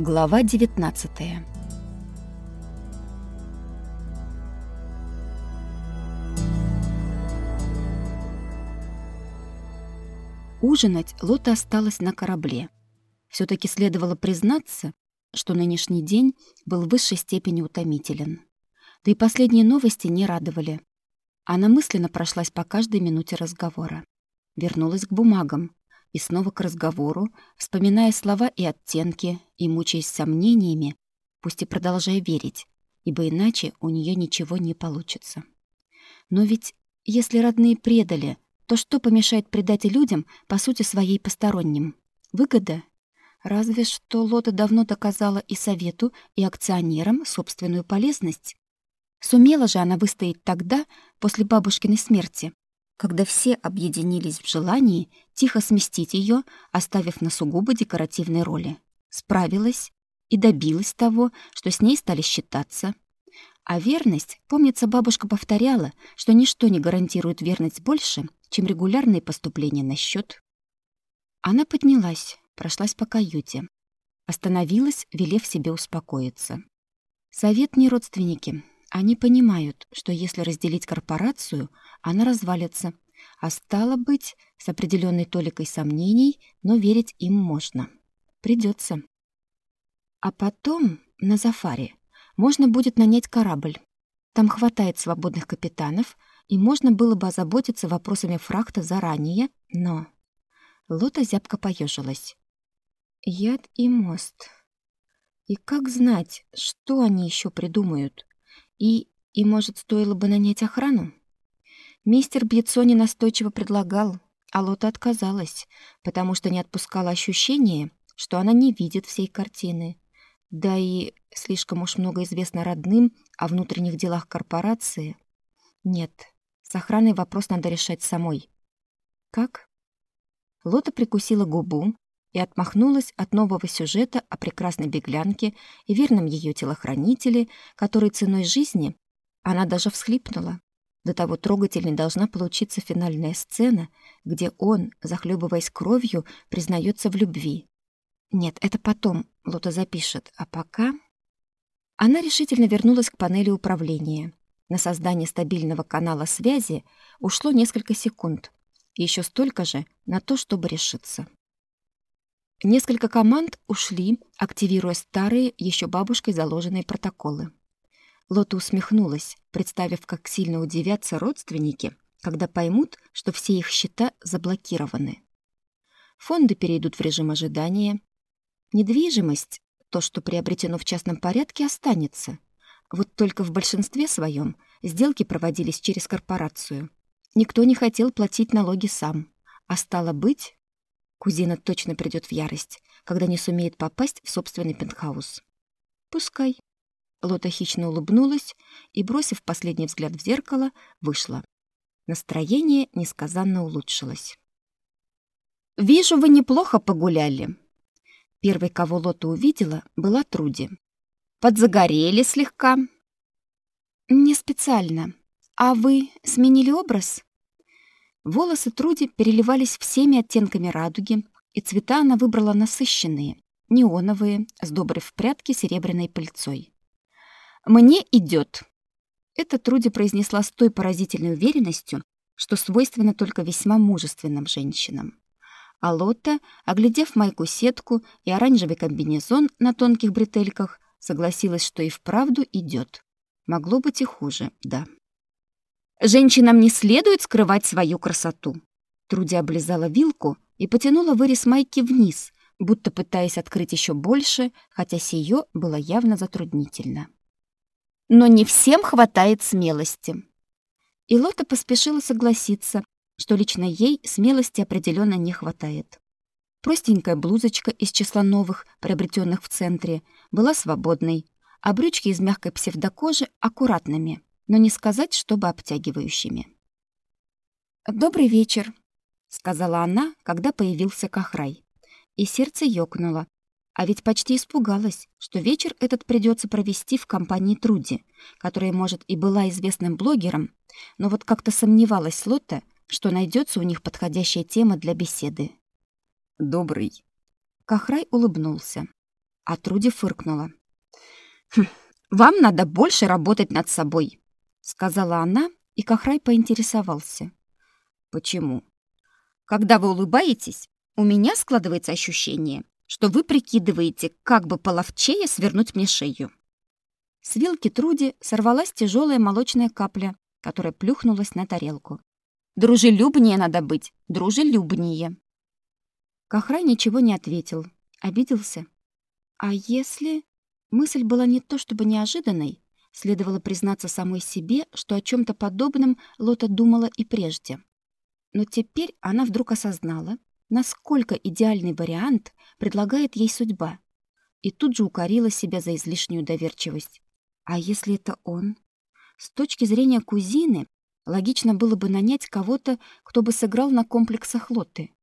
Глава 19 Ужинать Лота осталась на корабле. все таки следовало признаться, что нынешний день был в высшей степени утомителен. Да и последние новости не радовали. Она мысленно прошлась по каждой минуте разговора. Вернулась к бумагам и снова к разговору, вспоминая слова и оттенки, и мучаясь сомнениями, пусть и продолжая верить, ибо иначе у нее ничего не получится. Но ведь если родные предали, то что помешает предать и людям, по сути своей посторонним? Выгода? Разве что Лота давно доказала и совету, и акционерам собственную полезность. Сумела же она выстоять тогда, после бабушкиной смерти, когда все объединились в желании тихо сместить ее, оставив на сугубо декоративной роли. Справилась и добилась того, что с ней стали считаться — а верность, помнится, бабушка повторяла, что ничто не гарантирует верность больше, чем регулярные поступления на счет. Она поднялась, прошлась по каюте. Остановилась, велев себе успокоиться. Совет не родственники. Они понимают, что если разделить корпорацию, она развалится. А стало быть, с определенной толикой сомнений, но верить им можно. Придется. А потом на Зафаре можно будет нанять корабль. Там хватает свободных капитанов, и можно было бы озаботиться вопросами фрахта заранее, но... Лота зябко поежилась. Яд и мост. И как знать, что они еще придумают? И, и может, стоило бы нанять охрану? Мистер Бьецони настойчиво предлагал, а Лота отказалась, потому что не отпускала ощущение, что она не видит всей картины. Да и слишком уж много известно родным о внутренних делах корпорации. Нет, с охраной вопрос надо решать самой. Как? Лота прикусила губу и отмахнулась от нового сюжета о прекрасной беглянке и верном ее телохранителе, который ценой жизни она даже всхлипнула. До того трогательной должна получиться финальная сцена, где он, захлебываясь кровью, признается в любви. Нет, это потом Лота запишет, а пока... Она решительно вернулась к панели управления. На создание стабильного канала связи ушло несколько секунд, еще столько же на то, чтобы решиться. Несколько команд ушли, активируя старые, еще бабушкой заложенные протоколы. Лота усмехнулась, представив, как сильно удивятся родственники, когда поймут, что все их счета заблокированы. Фонды перейдут в режим ожидания, Недвижимость, то, что приобретено в частном порядке, останется. Вот только в большинстве своем сделки проводились через корпорацию. Никто не хотел платить налоги сам. А стало быть, кузина точно придет в ярость, когда не сумеет попасть в собственный пентхаус. Пускай. Лота хищно улыбнулась и, бросив последний взгляд в зеркало, вышла. Настроение несказанно улучшилось. «Вижу, вы неплохо погуляли», Первой, кого Лота увидела, была Труди. «Подзагорели слегка?» «Не специально. А вы сменили образ?» Волосы Труди переливались всеми оттенками радуги, и цвета она выбрала насыщенные, неоновые, сдобрив в прядки серебряной пыльцой. «Мне идет!» Это Труди произнесла с той поразительной уверенностью, что свойственно только весьма мужественным женщинам. А Лотта, оглядев майку-сетку и оранжевый комбинезон на тонких бретельках, согласилась, что и вправду идет. Могло быть и хуже, да. «Женщинам не следует скрывать свою красоту!» Труди облизала вилку и потянула вырез майки вниз, будто пытаясь открыть еще больше, хотя сие было явно затруднительно. «Но не всем хватает смелости!» И Лота поспешила согласиться, что лично ей смелости определенно не хватает. Простенькая блузочка из числа новых, приобретенных в центре, была свободной, а брючки из мягкой псевдокожи аккуратными, но не сказать, чтобы обтягивающими. «Добрый вечер», — сказала она, когда появился Кахрай. И сердце ёкнуло. А ведь почти испугалась, что вечер этот придется провести в компании Труди, которая, может, и была известным блогером, но вот как-то сомневалась Лотта, что найдется у них подходящая тема для беседы. «Добрый». Кахрай улыбнулся. А Труди фыркнула. «Хм, «Вам надо больше работать над собой», — сказала она, и Кахрай поинтересовался. «Почему?» «Когда вы улыбаетесь, у меня складывается ощущение, что вы прикидываете, как бы половчее свернуть мне шею». С вилки Труди сорвалась тяжелая молочная капля, которая плюхнулась на тарелку. «Дружелюбнее надо быть, дружелюбнее!» Кахрай ничего не ответил, обиделся. «А если...» Мысль была не то чтобы неожиданной, следовало признаться самой себе, что о чем то подобном Лота думала и прежде. Но теперь она вдруг осознала, насколько идеальный вариант предлагает ей судьба, и тут же укорила себя за излишнюю доверчивость. А если это он? С точки зрения кузины, логично было бы нанять кого-то, кто бы сыграл на комплексах Лоты.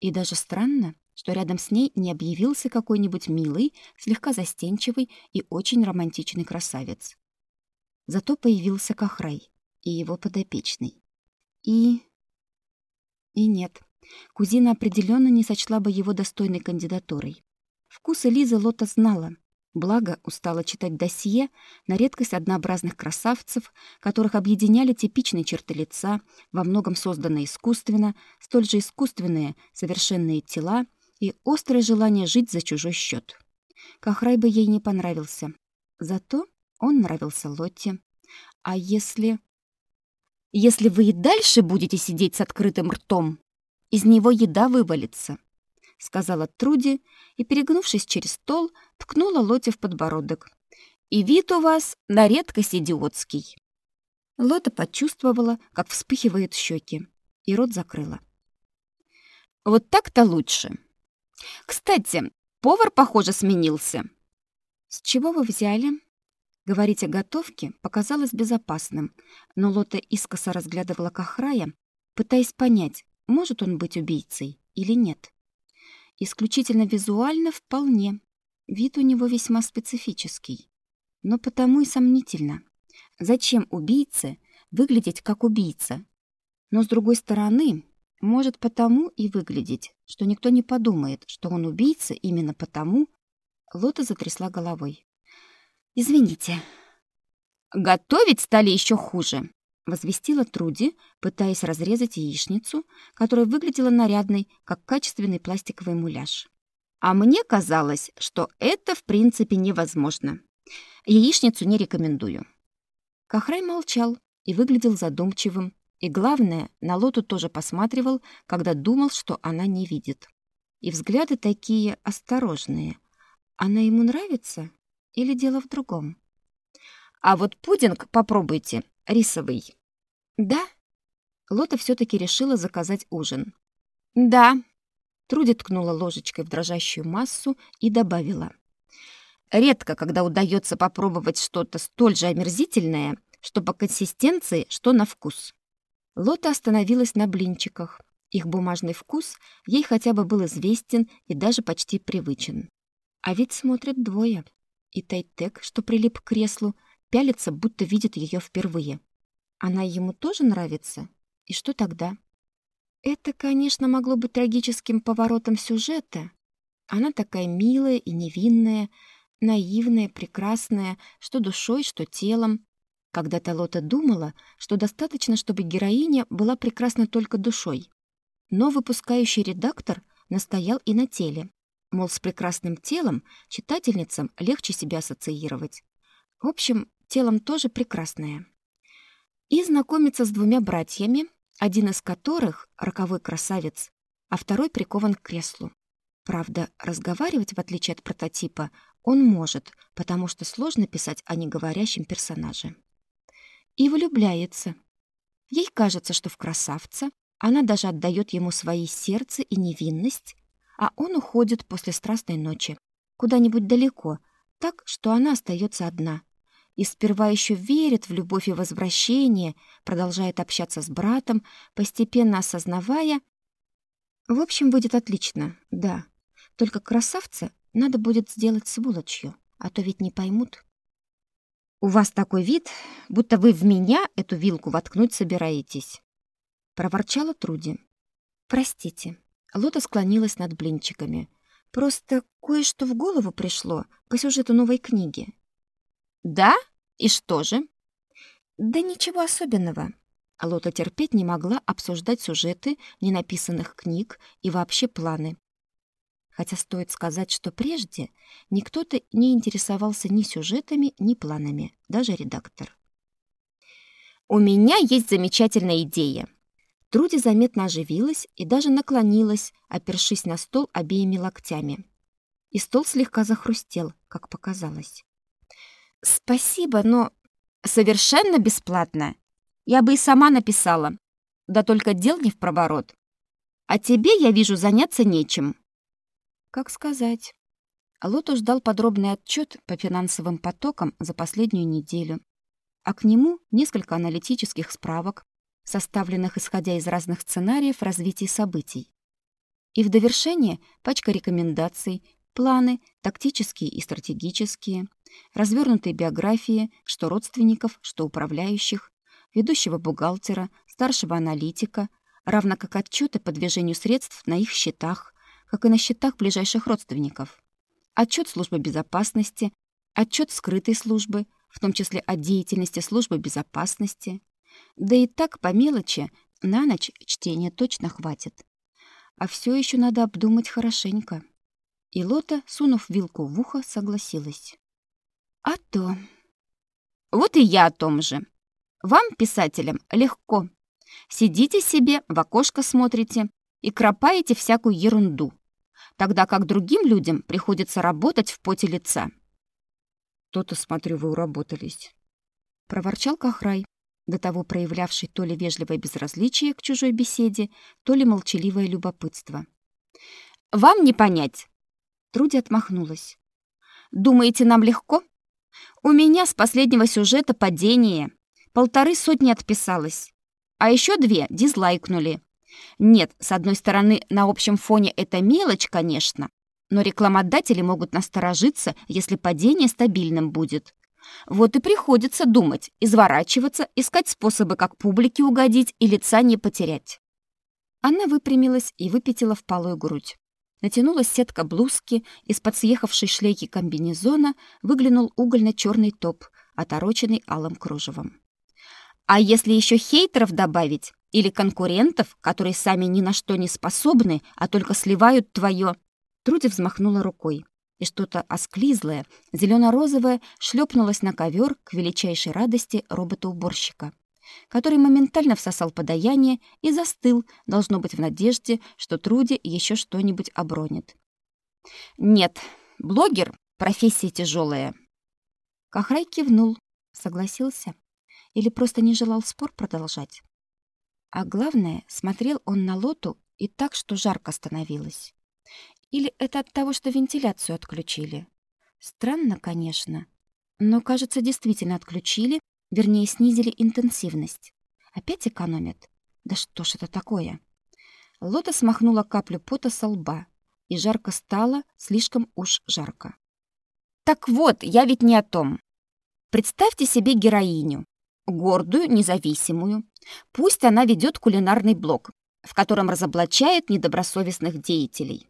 И даже странно, что рядом с ней не объявился какой-нибудь милый, слегка застенчивый и очень романтичный красавец. Зато появился Кахрай и его подопечный. И... И нет, кузина определенно не сочла бы его достойной кандидатурой. Вкусы Лизы Лота знала, Благо, устала читать досье на редкость однообразных красавцев, которых объединяли типичные черты лица, во многом созданные искусственно, столь же искусственные совершенные тела и острое желание жить за чужой счет. Кахрай бы ей не понравился. Зато он нравился Лотте. А если... Если вы и дальше будете сидеть с открытым ртом, из него еда вывалится сказала Труди и, перегнувшись через стол, ткнула Лоте в подбородок. И вид у вас на редкость идиотский. Лота почувствовала, как вспыхивают щеки, и рот закрыла. Вот так-то лучше. Кстати, повар, похоже, сменился. С чего вы взяли? Говорить о готовке показалось безопасным, но Лота искоса разглядывала Кахрая, пытаясь понять, может он быть убийцей или нет. Исключительно визуально вполне. Вид у него весьма специфический. Но потому и сомнительно. Зачем убийце выглядеть как убийца? Но с другой стороны, может потому и выглядеть, что никто не подумает, что он убийца именно потому. Лота затрясла головой. Извините. Готовить стали еще хуже возвестила Труди, пытаясь разрезать яичницу, которая выглядела нарядной, как качественный пластиковый муляж. А мне казалось, что это в принципе невозможно. Яичницу не рекомендую. Кахрай молчал и выглядел задумчивым, и главное, на Лоту тоже посматривал, когда думал, что она не видит. И взгляды такие осторожные. Она ему нравится или дело в другом? А вот пудинг попробуйте, рисовый. Да? Лота все таки решила заказать ужин. Да. Труди ткнула ложечкой в дрожащую массу и добавила: Редко, когда удается попробовать что-то столь же омерзительное, что по консистенции, что на вкус. Лота остановилась на блинчиках. Их бумажный вкус ей хотя бы был известен и даже почти привычен. А ведь смотрят двое. И Тайтек, что прилип к креслу, пялится, будто видит ее впервые. Она ему тоже нравится? И что тогда? Это, конечно, могло быть трагическим поворотом сюжета. Она такая милая и невинная, наивная, прекрасная, что душой, что телом. Когда-то Лота думала, что достаточно, чтобы героиня была прекрасна только душой. Но выпускающий редактор настоял и на теле. Мол, с прекрасным телом читательницам легче себя ассоциировать. В общем, телом тоже прекрасная и знакомится с двумя братьями, один из которых — роковой красавец, а второй прикован к креслу. Правда, разговаривать, в отличие от прототипа, он может, потому что сложно писать о неговорящем персонаже. И влюбляется. Ей кажется, что в красавца она даже отдает ему свои сердце и невинность, а он уходит после страстной ночи куда-нибудь далеко, так, что она остается одна, и сперва еще верит в любовь и возвращение, продолжает общаться с братом, постепенно осознавая... В общем, будет отлично, да. Только красавца надо будет сделать сволочью, а то ведь не поймут. У вас такой вид, будто вы в меня эту вилку воткнуть собираетесь. Проворчала Труди. Простите. Лота склонилась над блинчиками. Просто кое-что в голову пришло по сюжету новой книги. Да? И что же? Да ничего особенного. Лота терпеть не могла обсуждать сюжеты ненаписанных книг и вообще планы. Хотя стоит сказать, что прежде никто-то не интересовался ни сюжетами, ни планами, даже редактор. «У меня есть замечательная идея», Труди заметно оживилась и даже наклонилась, опершись на стол обеими локтями. И стол слегка захрустел, как показалось. «Спасибо, но совершенно бесплатно. Я бы и сама написала. Да только дел не в проворот. А тебе, я вижу, заняться нечем». «Как сказать?» Лото ждал подробный отчет по финансовым потокам за последнюю неделю, а к нему несколько аналитических справок составленных исходя из разных сценариев развития событий. И в довершение пачка рекомендаций, планы, тактические и стратегические, развернутые биографии, что родственников, что управляющих, ведущего бухгалтера, старшего аналитика, равно как отчеты по движению средств на их счетах, как и на счетах ближайших родственников. Отчет службы безопасности, отчет скрытой службы, в том числе о деятельности службы безопасности, да и так по мелочи на ночь чтения точно хватит. А все еще надо обдумать хорошенько. И Лота, сунув вилку в ухо, согласилась. А то... Вот и я о том же. Вам, писателям, легко. Сидите себе, в окошко смотрите и кропаете всякую ерунду, тогда как другим людям приходится работать в поте лица. То-то, смотрю, вы уработались. Проворчал Кахрай, до того проявлявший то ли вежливое безразличие к чужой беседе, то ли молчаливое любопытство. «Вам не понять!» Труди отмахнулась. «Думаете, нам легко? У меня с последнего сюжета падение. Полторы сотни отписалось. А еще две дизлайкнули. Нет, с одной стороны, на общем фоне это мелочь, конечно, но рекламодатели могут насторожиться, если падение стабильным будет. Вот и приходится думать, изворачиваться, искать способы, как публике угодить и лица не потерять. Она выпрямилась и выпятила впалую грудь. Натянулась сетка блузки, из-под съехавшей шлейки комбинезона выглянул угольно-черный топ, отороченный алым кружевом. А если еще хейтеров добавить, или конкурентов, которые сами ни на что не способны, а только сливают твое... Труди взмахнула рукой и что-то осклизлое, зелено-розовое, шлепнулось на ковер к величайшей радости робота-уборщика, который моментально всосал подаяние и застыл, должно быть в надежде, что Труди еще что-нибудь обронит. «Нет, блогер — профессия тяжелая. Кахрай кивнул, согласился или просто не желал спор продолжать. А главное, смотрел он на Лоту и так, что жарко становилось. Или это от того, что вентиляцию отключили? Странно, конечно. Но, кажется, действительно отключили, вернее, снизили интенсивность. Опять экономят? Да что ж это такое? Лота смахнула каплю пота со лба, и жарко стало, слишком уж жарко. Так вот, я ведь не о том. Представьте себе героиню, гордую, независимую. Пусть она ведет кулинарный блог, в котором разоблачает недобросовестных деятелей.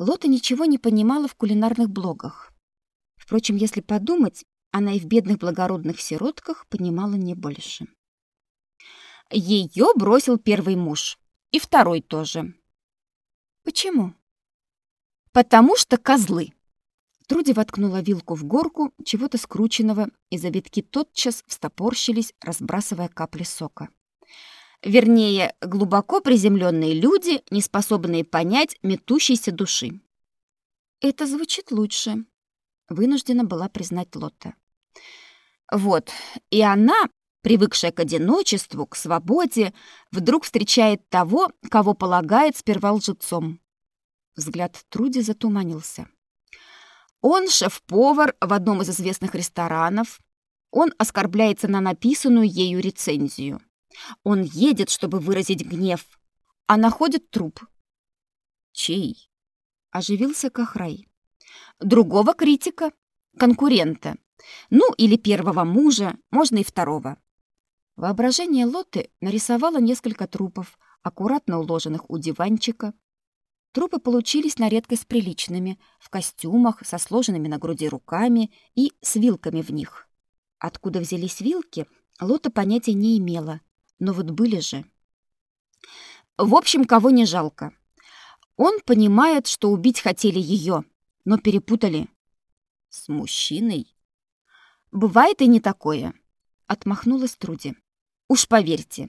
Лота ничего не понимала в кулинарных блогах. Впрочем, если подумать, она и в бедных благородных сиротках понимала не больше. Ее бросил первый муж. И второй тоже. Почему? Потому что козлы. Труди воткнула вилку в горку чего-то скрученного, и завитки тотчас встопорщились, разбрасывая капли сока. Вернее, глубоко приземленные люди, не способные понять метущейся души. Это звучит лучше, вынуждена была признать Лотта. Вот, и она, привыкшая к одиночеству, к свободе, вдруг встречает того, кого полагает сперва лжецом. Взгляд Труди затуманился. Он шеф-повар в одном из известных ресторанов. Он оскорбляется на написанную ею рецензию. Он едет, чтобы выразить гнев, а находит труп. Чей? Оживился Кахрай. Другого критика, конкурента. Ну, или первого мужа, можно и второго. Воображение Лоты нарисовало несколько трупов, аккуратно уложенных у диванчика. Трупы получились на редкость приличными, в костюмах, со сложенными на груди руками и с вилками в них. Откуда взялись вилки, Лота понятия не имела, но вот были же. В общем, кого не жалко. Он понимает, что убить хотели ее, но перепутали. С мужчиной? Бывает и не такое, отмахнулась Труди. Уж поверьте.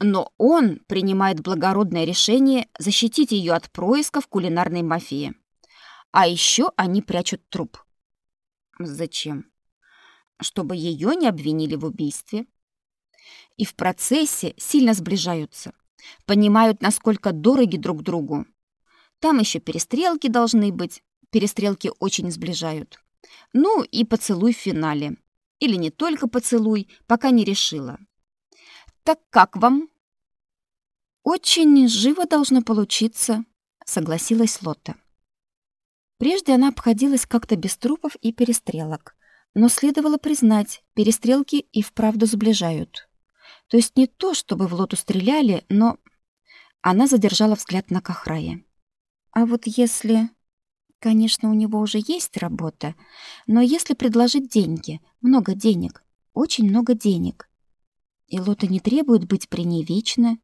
Но он принимает благородное решение защитить ее от происков кулинарной мафии. А еще они прячут труп. Зачем? Чтобы ее не обвинили в убийстве. И в процессе сильно сближаются. Понимают, насколько дороги друг другу. Там еще перестрелки должны быть. Перестрелки очень сближают. Ну и поцелуй в финале. Или не только поцелуй, пока не решила. Так как вам? Очень живо должно получиться, согласилась Лотта. Прежде она обходилась как-то без трупов и перестрелок, но следовало признать, перестрелки и вправду сближают. То есть не то, чтобы в Лоту стреляли, но она задержала взгляд на Кахрае. А вот если... Конечно, у него уже есть работа, но если предложить деньги, много денег, очень много денег. И Лота не требует быть при ней вечно.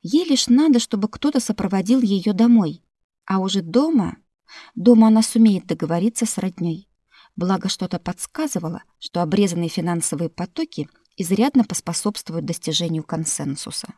Ей лишь надо, чтобы кто-то сопроводил ее домой. А уже дома... Дома она сумеет договориться с роднёй. Благо что-то подсказывало, что обрезанные финансовые потоки изрядно поспособствуют достижению консенсуса.